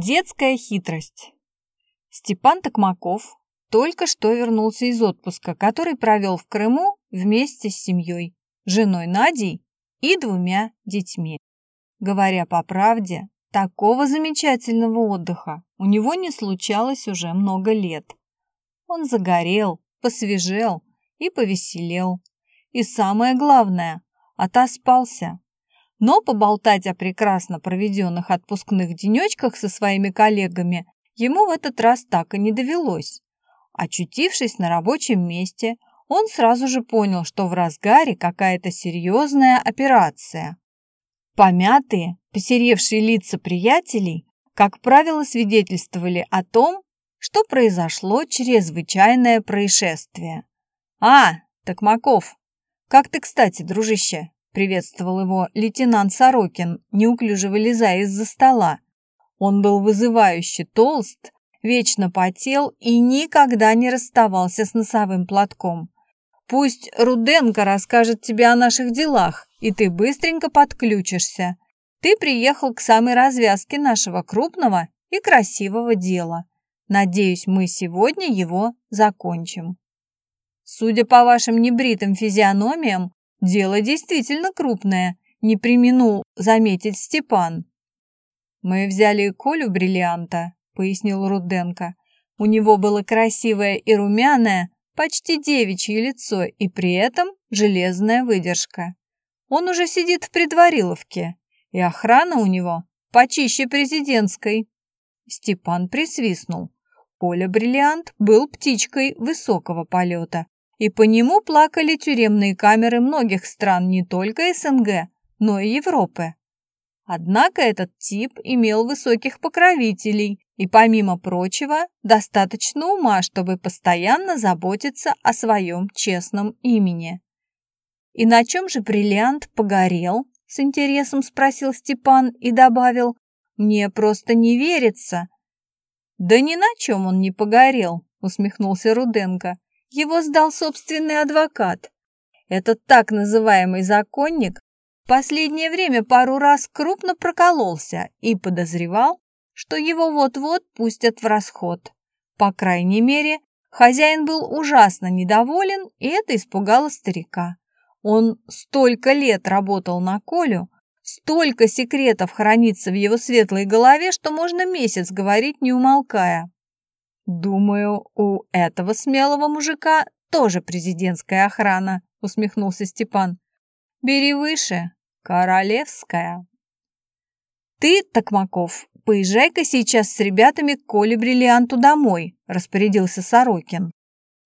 Детская хитрость. Степан Токмаков только что вернулся из отпуска, который провел в Крыму вместе с семьей, женой Надей и двумя детьми. Говоря по правде, такого замечательного отдыха у него не случалось уже много лет. Он загорел, посвежел и повеселел. И самое главное, отоспался. Но поболтать о прекрасно проведенных отпускных денечках со своими коллегами ему в этот раз так и не довелось. Очутившись на рабочем месте, он сразу же понял, что в разгаре какая-то серьезная операция. Помятые, посеревшие лица приятелей, как правило, свидетельствовали о том, что произошло чрезвычайное происшествие. «А, Токмаков, как ты, кстати, дружище?» — приветствовал его лейтенант Сорокин, неуклюже вылезая из-за стола. Он был вызывающе толст, вечно потел и никогда не расставался с носовым платком. «Пусть Руденко расскажет тебе о наших делах, и ты быстренько подключишься. Ты приехал к самой развязке нашего крупного и красивого дела. Надеюсь, мы сегодня его закончим». Судя по вашим небритым физиономиям, дело действительно крупное, не применул заметить Степан. Мы взяли Колю Бриллианта, пояснил Руденко. У него было красивое и румяное, почти девичье лицо и при этом железная выдержка. Он уже сидит в предвариловке, и охрана у него почище президентской. Степан присвистнул. Коля Бриллиант был птичкой высокого полета, и по нему плакали тюремные камеры многих стран не только СНГ, но и Европы. Однако этот тип имел высоких покровителей и, помимо прочего, достаточно ума, чтобы постоянно заботиться о своем честном имени. «И на чем же бриллиант погорел?» – с интересом спросил Степан и добавил, «Мне просто не верится». «Да ни на чем он не погорел», – усмехнулся Руденко его сдал собственный адвокат. Этот так называемый законник в последнее время пару раз крупно прокололся и подозревал, что его вот-вот пустят в расход. По крайней мере, хозяин был ужасно недоволен, и это испугало старика. Он столько лет работал на Колю, столько секретов хранится в его светлой голове, что можно месяц говорить, не умолкая. «Думаю, у этого смелого мужика тоже президентская охрана», — усмехнулся Степан. «Бери выше, королевская». «Ты, Токмаков, поезжай-ка сейчас с ребятами к Коле Бриллианту домой», — распорядился Сорокин.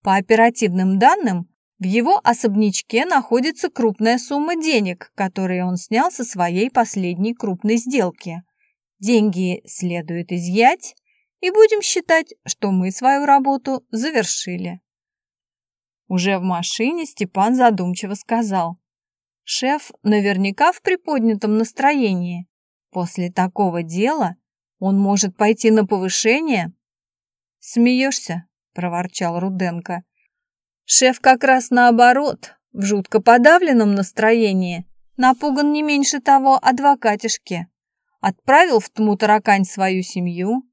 По оперативным данным, в его особнячке находится крупная сумма денег, которые он снял со своей последней крупной сделки. Деньги следует изъять и будем считать, что мы свою работу завершили. Уже в машине Степан задумчиво сказал. Шеф наверняка в приподнятом настроении. После такого дела он может пойти на повышение. Смеешься, проворчал Руденко. Шеф как раз наоборот, в жутко подавленном настроении, напуган не меньше того адвокатишки. Отправил в тму таракань свою семью,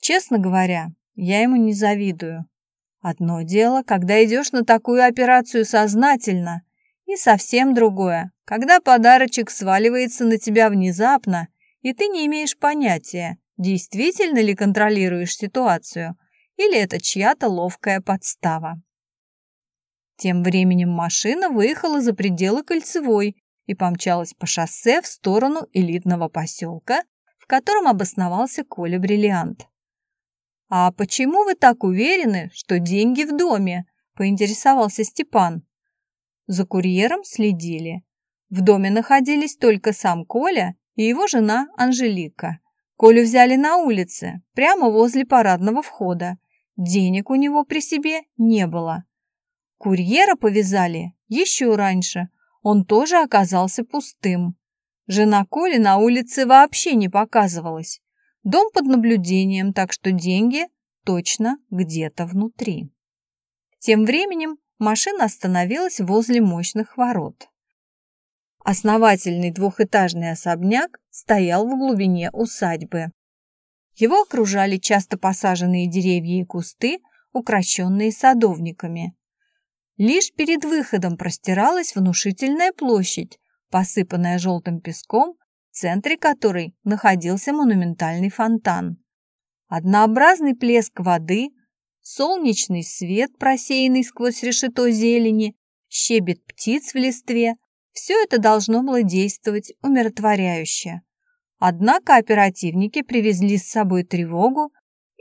Честно говоря, я ему не завидую. Одно дело, когда идешь на такую операцию сознательно, и совсем другое, когда подарочек сваливается на тебя внезапно, и ты не имеешь понятия, действительно ли контролируешь ситуацию, или это чья-то ловкая подстава. Тем временем машина выехала за пределы кольцевой и помчалась по шоссе в сторону элитного поселка, в котором обосновался Коля Бриллиант. «А почему вы так уверены, что деньги в доме?» – поинтересовался Степан. За курьером следили. В доме находились только сам Коля и его жена Анжелика. Колю взяли на улице, прямо возле парадного входа. Денег у него при себе не было. Курьера повязали еще раньше. Он тоже оказался пустым. Жена Коли на улице вообще не показывалась. Дом под наблюдением, так что деньги точно где-то внутри. Тем временем машина остановилась возле мощных ворот. Основательный двухэтажный особняк стоял в глубине усадьбы. Его окружали часто посаженные деревья и кусты, укращенные садовниками. Лишь перед выходом простиралась внушительная площадь, посыпанная желтым песком, в центре которой находился монументальный фонтан. Однообразный плеск воды, солнечный свет, просеянный сквозь решето зелени, щебет птиц в листве – все это должно было действовать умиротворяюще. Однако оперативники привезли с собой тревогу,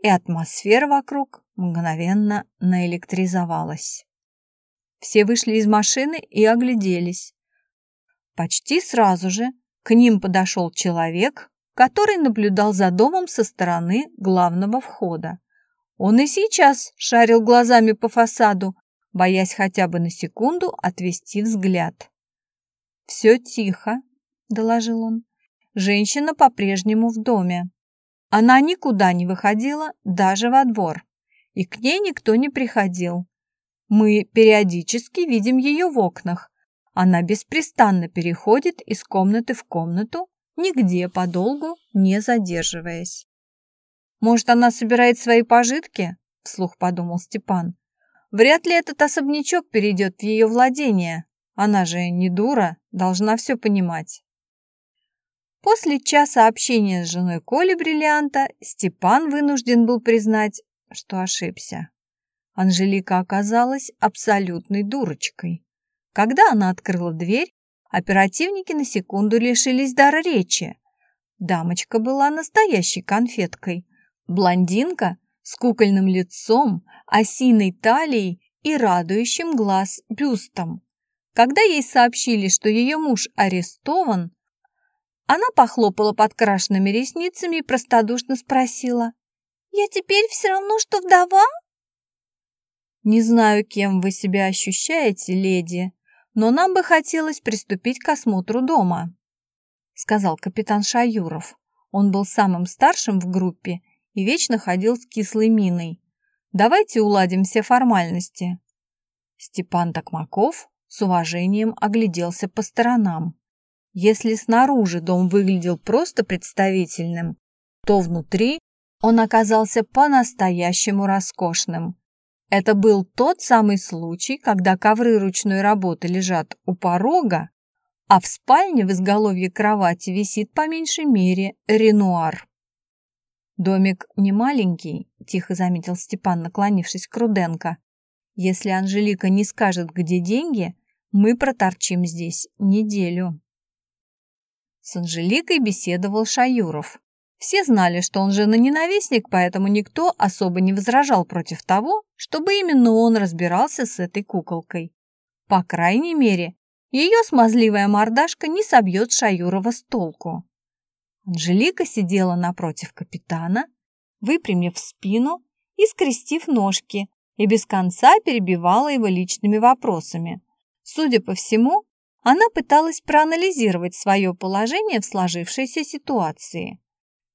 и атмосфера вокруг мгновенно наэлектризовалась. Все вышли из машины и огляделись. Почти сразу же к ним подошел человек, который наблюдал за домом со стороны главного входа. Он и сейчас шарил глазами по фасаду, боясь хотя бы на секунду отвести взгляд. «Все тихо», — доложил он. Женщина по-прежнему в доме. Она никуда не выходила, даже во двор. И к ней никто не приходил. Мы периодически видим ее в окнах. Она беспрестанно переходит из комнаты в комнату, нигде подолгу не задерживаясь. «Может, она собирает свои пожитки?» – вслух подумал Степан. «Вряд ли этот особнячок перейдет в ее владение. Она же не дура, должна все понимать». После часа общения с женой Коли Бриллианта Степан вынужден был признать, что ошибся. Анжелика оказалась абсолютной дурочкой. Когда она открыла дверь, оперативники на секунду лишились дара речи. Дамочка была настоящей конфеткой. Блондинка с кукольным лицом, осиной талией и радующим глаз бюстом. Когда ей сообщили, что ее муж арестован, она похлопала подкрашенными ресницами и простодушно спросила. «Я теперь все равно, что вдова?» «Не знаю, кем вы себя ощущаете, леди, но нам бы хотелось приступить к осмотру дома», сказал капитан Шаюров. Он был самым старшим в группе и вечно ходил с кислой миной. «Давайте уладим все формальности». Степан Токмаков с уважением огляделся по сторонам. Если снаружи дом выглядел просто представительным, то внутри он оказался по-настоящему роскошным. Это был тот самый случай, когда ковры ручной работы лежат у порога, а в спальне в изголовье кровати висит по меньшей мере ренуар. «Домик не маленький», – тихо заметил Степан, наклонившись к Руденко. «Если Анжелика не скажет, где деньги, мы проторчим здесь неделю». С Анжеликой беседовал Шаюров. Все знали, что он жена-ненавистник, поэтому никто особо не возражал против того, чтобы именно он разбирался с этой куколкой. По крайней мере, ее смазливая мордашка не собьет Шаюрова с толку. Анжелика сидела напротив капитана, выпрямив спину и скрестив ножки, и без конца перебивала его личными вопросами. Судя по всему, она пыталась проанализировать свое положение в сложившейся ситуации.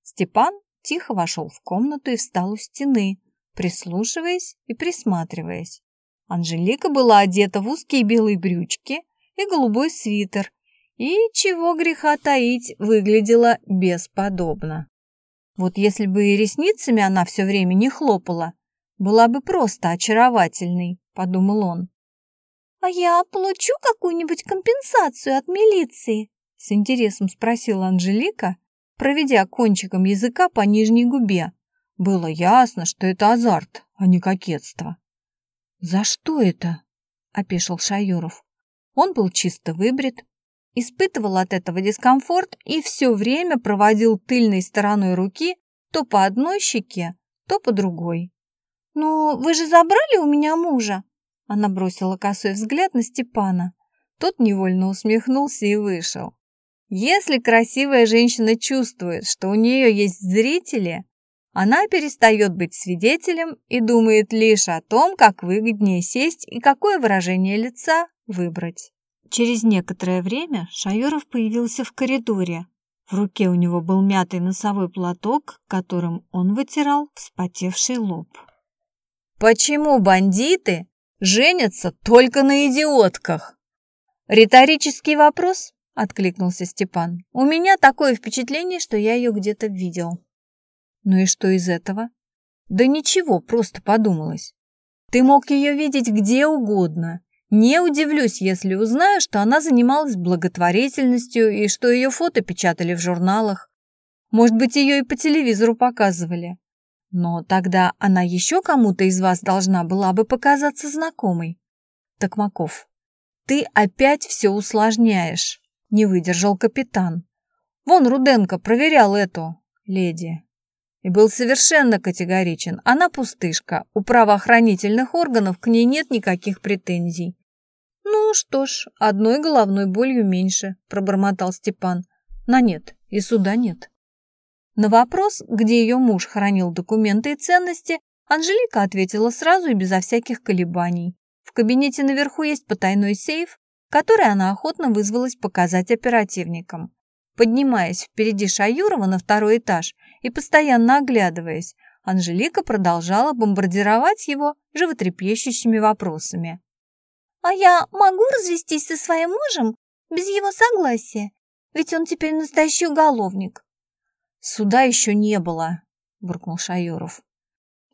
Степан тихо вошел в комнату и встал у стены, прислушиваясь и присматриваясь. Анжелика была одета в узкие белые брючки и голубой свитер, и, чего греха таить, выглядела бесподобно. Вот если бы и ресницами она все время не хлопала, была бы просто очаровательной, подумал он. «А я получу какую-нибудь компенсацию от милиции?» С интересом спросила Анжелика, проведя кончиком языка по нижней губе. Было ясно, что это азарт, а не кокетство. «За что это?» – опешил Шаюров. Он был чисто выбрит, испытывал от этого дискомфорт и все время проводил тыльной стороной руки то по одной щеке, то по другой. «Но вы же забрали у меня мужа?» Она бросила косой взгляд на Степана. Тот невольно усмехнулся и вышел. Если красивая женщина чувствует, что у нее есть зрители, она перестает быть свидетелем и думает лишь о том, как выгоднее сесть и какое выражение лица выбрать. Через некоторое время Шайоров появился в коридоре. В руке у него был мятый носовой платок, которым он вытирал вспотевший лоб. «Почему бандиты женятся только на идиотках. Риторический вопрос, откликнулся Степан. У меня такое впечатление, что я ее где-то видел. Ну и что из этого? Да ничего, просто подумалось. Ты мог ее видеть где угодно. Не удивлюсь, если узнаю, что она занималась благотворительностью и что ее фото печатали в журналах. Может быть, ее и по телевизору показывали. Но тогда она еще кому-то из вас должна была бы показаться знакомой. Токмаков, ты опять все усложняешь, не выдержал капитан. Вон Руденко проверял эту леди и был совершенно категоричен. Она пустышка, у правоохранительных органов к ней нет никаких претензий. «Ну что ж, одной головной болью меньше», – пробормотал Степан. «На нет, и суда нет». На вопрос, где ее муж хранил документы и ценности, Анжелика ответила сразу и безо всяких колебаний. В кабинете наверху есть потайной сейф, который она охотно вызвалась показать оперативникам. Поднимаясь впереди Шаюрова на второй этаж и постоянно оглядываясь, Анжелика продолжала бомбардировать его животрепещущими вопросами. «А я могу развестись со своим мужем без его согласия? Ведь он теперь настоящий уголовник». «Суда еще не было», — буркнул Шаюров.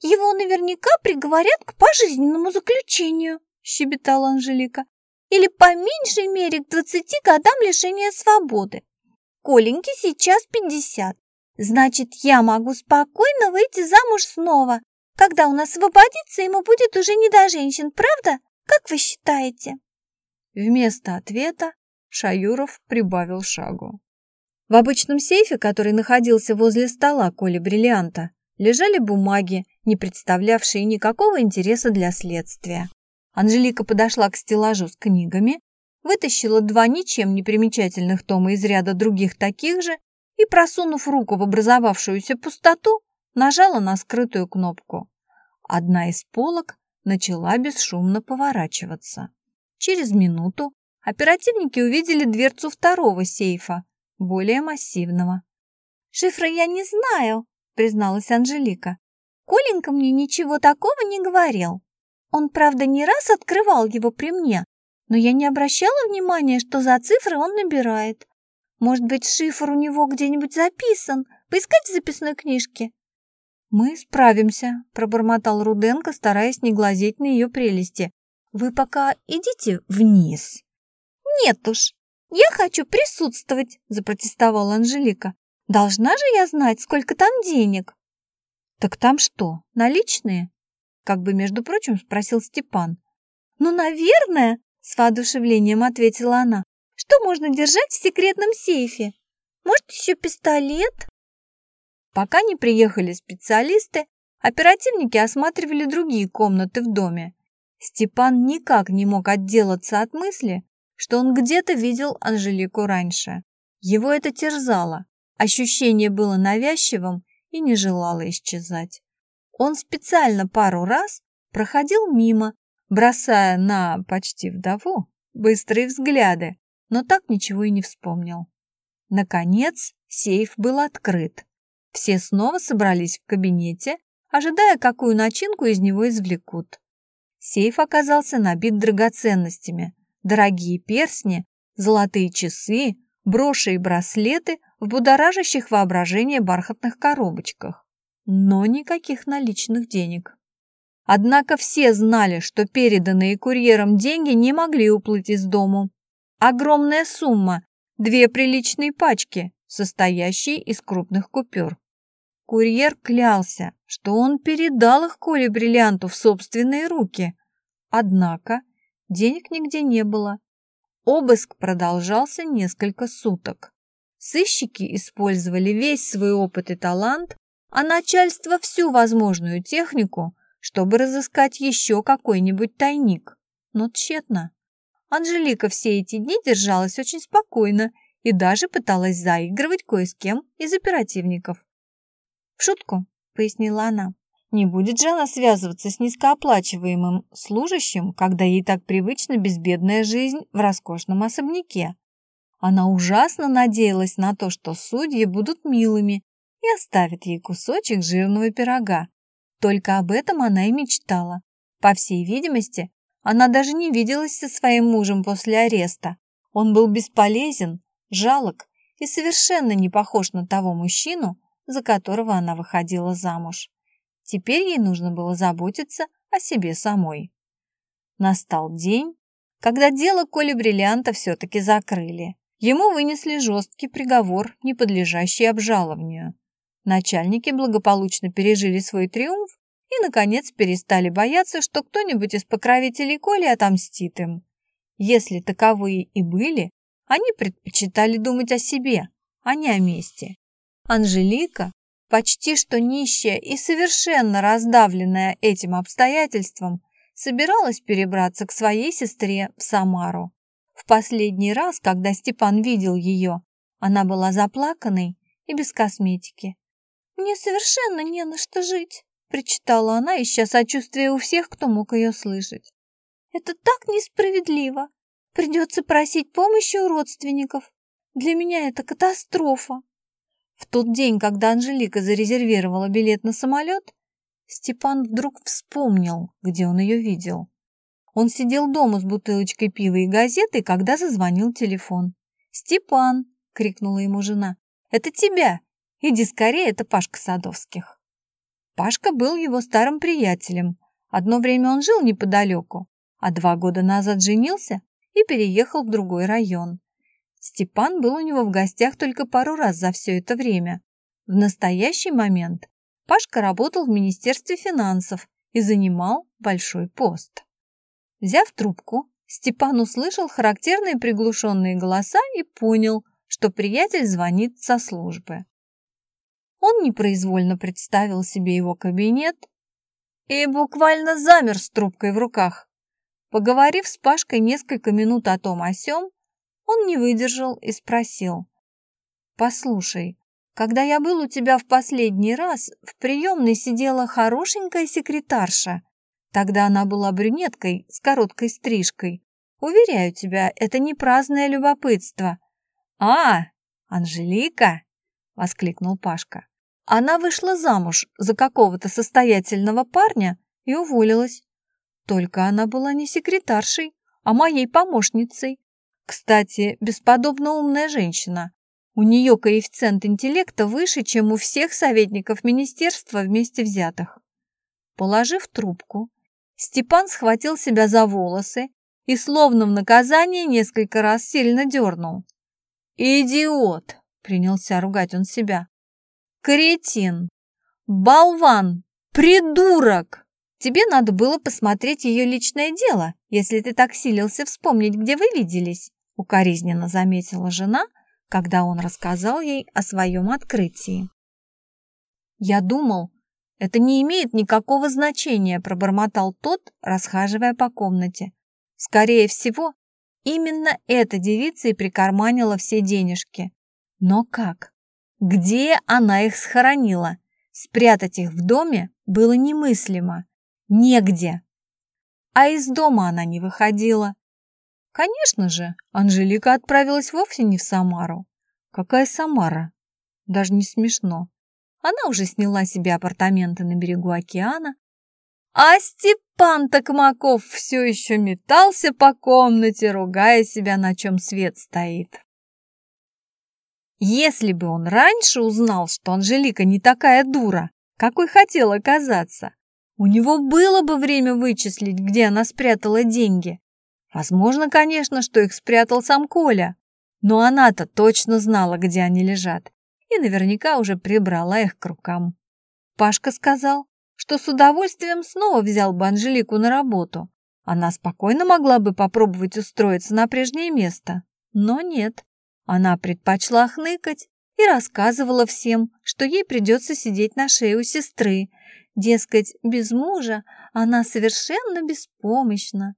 «Его наверняка приговорят к пожизненному заключению», — щебетала Анжелика. «Или по меньшей мере к двадцати годам лишения свободы. Коленьке сейчас пятьдесят. Значит, я могу спокойно выйти замуж снова. Когда он освободится, ему будет уже не до женщин, правда? Как вы считаете?» Вместо ответа Шаюров прибавил шагу. В обычном сейфе, который находился возле стола Коли Бриллианта, лежали бумаги, не представлявшие никакого интереса для следствия. Анжелика подошла к стеллажу с книгами вытащила два ничем не примечательных тома из ряда других таких же и, просунув руку в образовавшуюся пустоту, нажала на скрытую кнопку. Одна из полок начала бесшумно поворачиваться. Через минуту оперативники увидели дверцу второго сейфа, более массивного. «Шифра я не знаю», — призналась Анжелика. «Коленька мне ничего такого не говорил. Он, правда, не раз открывал его при мне, но я не обращала внимания, что за цифры он набирает. Может быть, шифр у него где-нибудь записан? Поискать в записной книжке?» «Мы справимся», – пробормотал Руденко, стараясь не глазеть на ее прелести. «Вы пока идите вниз». «Нет уж, я хочу присутствовать», – запротестовала Анжелика. «Должна же я знать, сколько там денег». «Так там что, наличные?» – как бы, между прочим, спросил Степан. «Ну, наверное», с воодушевлением ответила она. Что можно держать в секретном сейфе? Может, еще пистолет? Пока не приехали специалисты, оперативники осматривали другие комнаты в доме. Степан никак не мог отделаться от мысли, что он где-то видел Анжелику раньше. Его это терзало, ощущение было навязчивым и не желало исчезать. Он специально пару раз проходил мимо, бросая на почти вдову быстрые взгляды, но так ничего и не вспомнил. Наконец, сейф был открыт. Все снова собрались в кабинете, ожидая, какую начинку из него извлекут. Сейф оказался набит драгоценностями, дорогие перстни, золотые часы, броши и браслеты в будоражащих воображение бархатных коробочках. Но никаких наличных денег. Однако все знали, что переданные курьером деньги не могли уплыть из дому. Огромная сумма, две приличные пачки, состоящие из крупных купюр. Курьер клялся, что он передал их Коле Бриллианту в собственные руки. Однако денег нигде не было. Обыск продолжался несколько суток. Сыщики использовали весь свой опыт и талант, а начальство всю возможную технику, чтобы разыскать еще какой-нибудь тайник. Но тщетно. Анжелика все эти дни держалась очень спокойно и даже пыталась заигрывать кое с кем из оперативников. «В шутку», — пояснила она, — «не будет же она связываться с низкооплачиваемым служащим, когда ей так привычна безбедная жизнь в роскошном особняке. Она ужасно надеялась на то, что судьи будут милыми и оставят ей кусочек жирного пирога, только об этом она и мечтала. По всей видимости, она даже не виделась со своим мужем после ареста. Он был бесполезен, жалок и совершенно не похож на того мужчину, за которого она выходила замуж. Теперь ей нужно было заботиться о себе самой. Настал день, когда дело Коли Бриллианта все-таки закрыли. Ему вынесли жесткий приговор, не подлежащий обжалованию. Начальники благополучно пережили свой триумф и, наконец, перестали бояться, что кто-нибудь из покровителей Коли отомстит им. Если таковые и были, они предпочитали думать о себе, а не о мести. Анжелика, почти что нищая и совершенно раздавленная этим обстоятельством, собиралась перебраться к своей сестре в Самару. В последний раз, когда Степан видел ее, она была заплаканной и без косметики. «Мне совершенно не на что жить», — причитала она, ища сочувствия у всех, кто мог ее слышать. «Это так несправедливо. Придется просить помощи у родственников. Для меня это катастрофа». В тот день, когда Анжелика зарезервировала билет на самолет, Степан вдруг вспомнил, где он ее видел. Он сидел дома с бутылочкой пива и газетой, когда зазвонил телефон. «Степан!» — крикнула ему жена. «Это тебя! Иди скорее, это Пашка Садовских!» Пашка был его старым приятелем. Одно время он жил неподалеку, а два года назад женился и переехал в другой район. Степан был у него в гостях только пару раз за все это время. В настоящий момент Пашка работал в Министерстве финансов и занимал большой пост. Взяв трубку, Степан услышал характерные приглушенные голоса и понял, что приятель звонит со службы. Он непроизвольно представил себе его кабинет и буквально замер с трубкой в руках. Поговорив с Пашкой несколько минут о том о сём, он не выдержал и спросил. «Послушай, когда я был у тебя в последний раз, в приемной сидела хорошенькая секретарша. Тогда она была брюнеткой с короткой стрижкой. Уверяю тебя, это не праздное любопытство. «А, Анжелика!» — воскликнул Пашка. Она вышла замуж за какого-то состоятельного парня и уволилась. Только она была не секретаршей, а моей помощницей. Кстати, бесподобно умная женщина. У нее коэффициент интеллекта выше, чем у всех советников министерства вместе взятых. Положив трубку, Степан схватил себя за волосы и, словно в наказание, несколько раз сильно дернул. «Идиот!» — принялся ругать он себя. «Кретин! Болван! Придурок! Тебе надо было посмотреть ее личное дело, если ты так силился вспомнить, где вы виделись», — укоризненно заметила жена — когда он рассказал ей о своем открытии. «Я думал, это не имеет никакого значения», – пробормотал тот, расхаживая по комнате. «Скорее всего, именно эта девица и прикарманила все денежки. Но как? Где она их схоронила? Спрятать их в доме было немыслимо. Негде. А из дома она не выходила. Конечно же, Анжелика отправилась вовсе не в Самару. Какая Самара? Даже не смешно. Она уже сняла себе апартаменты на берегу океана, а Степан Токмаков все еще метался по комнате, ругая себя, на чем свет стоит. Если бы он раньше узнал, что Анжелика не такая дура, какой хотела казаться, у него было бы время вычислить, где она спрятала деньги. Возможно, конечно, что их спрятал сам Коля, но она-то точно знала, где они лежат, и наверняка уже прибрала их к рукам. Пашка сказал, что с удовольствием снова взял бы Анжелику на работу. Она спокойно могла бы попробовать устроиться на прежнее место. Но нет, она предпочла хныкать и рассказывала всем, что ей придется сидеть на шее у сестры. Дескать, без мужа она совершенно беспомощна.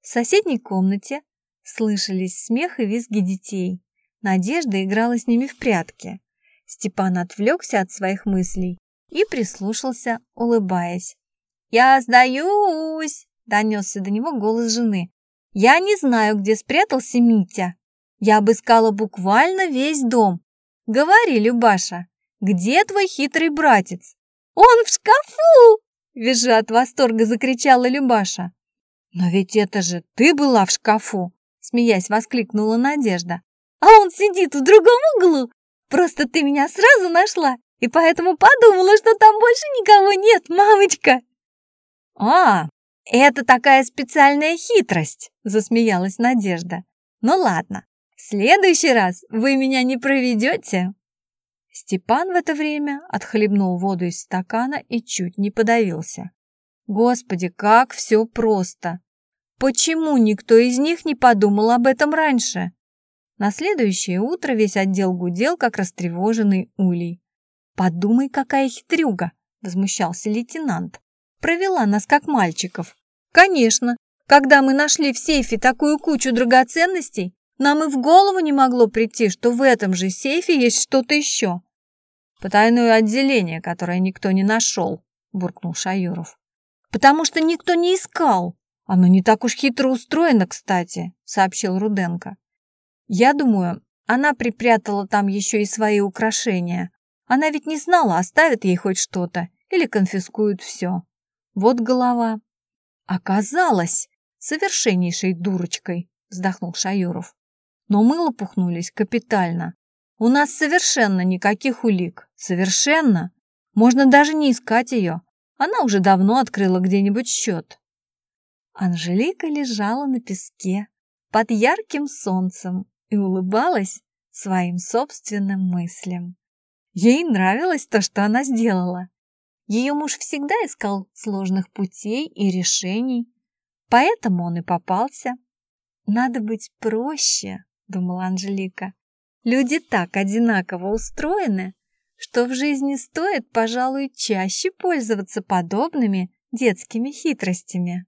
В соседней комнате слышались смех и визги детей. Надежда играла с ними в прятки. Степан отвлекся от своих мыслей и прислушался, улыбаясь. «Я сдаюсь!» – донесся до него голос жены. «Я не знаю, где спрятался Митя. Я обыскала буквально весь дом. Говори, Любаша, где твой хитрый братец?» «Он в шкафу!» – визжа от восторга закричала Любаша. «Но ведь это же ты была в шкафу!» — смеясь воскликнула Надежда. «А он сидит в другом углу! Просто ты меня сразу нашла и поэтому подумала, что там больше никого нет, мамочка!» «А, это такая специальная хитрость!» — засмеялась Надежда. «Ну ладно, следующий раз вы меня не проведете!» Степан в это время отхлебнул воду из стакана и чуть не подавился. Господи, как все просто! Почему никто из них не подумал об этом раньше? На следующее утро весь отдел гудел, как растревоженный улей. «Подумай, какая хитрюга!» — возмущался лейтенант. «Провела нас, как мальчиков. Конечно, когда мы нашли в сейфе такую кучу драгоценностей, нам и в голову не могло прийти, что в этом же сейфе есть что-то еще. Потайное отделение, которое никто не нашел, буркнул Шаюров. Потому что никто не искал. Оно не так уж хитро устроено, кстати, сообщил Руденко. Я думаю, она припрятала там еще и свои украшения. Она ведь не знала, оставят ей хоть что-то или конфискуют все. Вот голова. Оказалось, совершеннейшей дурочкой, вздохнул Шаюров. Но мы лопухнулись капитально. У нас совершенно никаких улик. Совершенно. Можно даже не искать ее. Она уже давно открыла где-нибудь счет. Анжелика лежала на песке под ярким солнцем и улыбалась своим собственным мыслям. Ей нравилось то, что она сделала. Ее муж всегда искал сложных путей и решений, поэтому он и попался. «Надо быть проще», — думала Анжелика. «Люди так одинаково устроены, что в жизни стоит, пожалуй, чаще пользоваться подобными детскими хитростями».